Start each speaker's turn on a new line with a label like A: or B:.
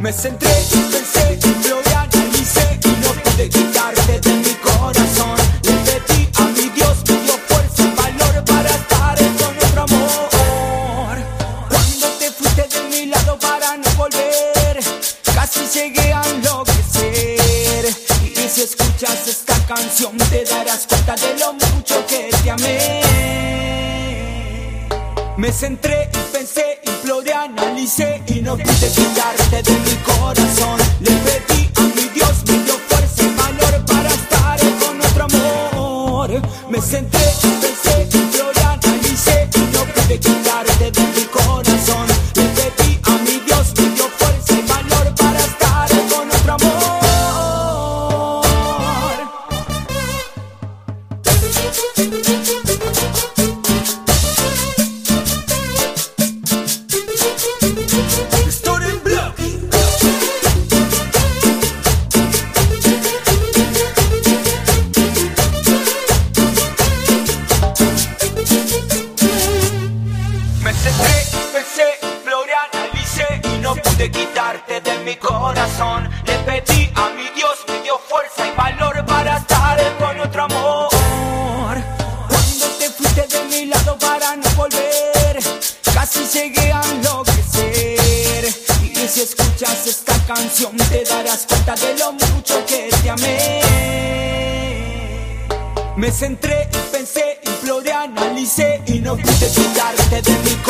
A: Me centré, pensé, lo analicé y no pude quitarte de mi corazón. Le pedí a mi Dios, me dio fuerza y valor para estar con otro amor. Cuando te fuiste de mi lado para no volver, casi llegué a enloquecer. Y si escuchas esta canción te darás cuenta de lo mucho que te amé. Me centré y pensé, imploré, analicé y no pude quitarte de mi Me centré Me centré, pensé, exploré, analicé y no pude quitarte de mi corazón. Le pedí a mi Dios, me dio fuerza y valor para estar con otro amor. Cuando te fuiste de mi lado para no volver, casi llegué a enloquecer. Y si escuchas esta canción te darás cuenta de lo mucho que te amé. Me centré, pensé, imploré, analicé y no pude quitarte de mi corazón.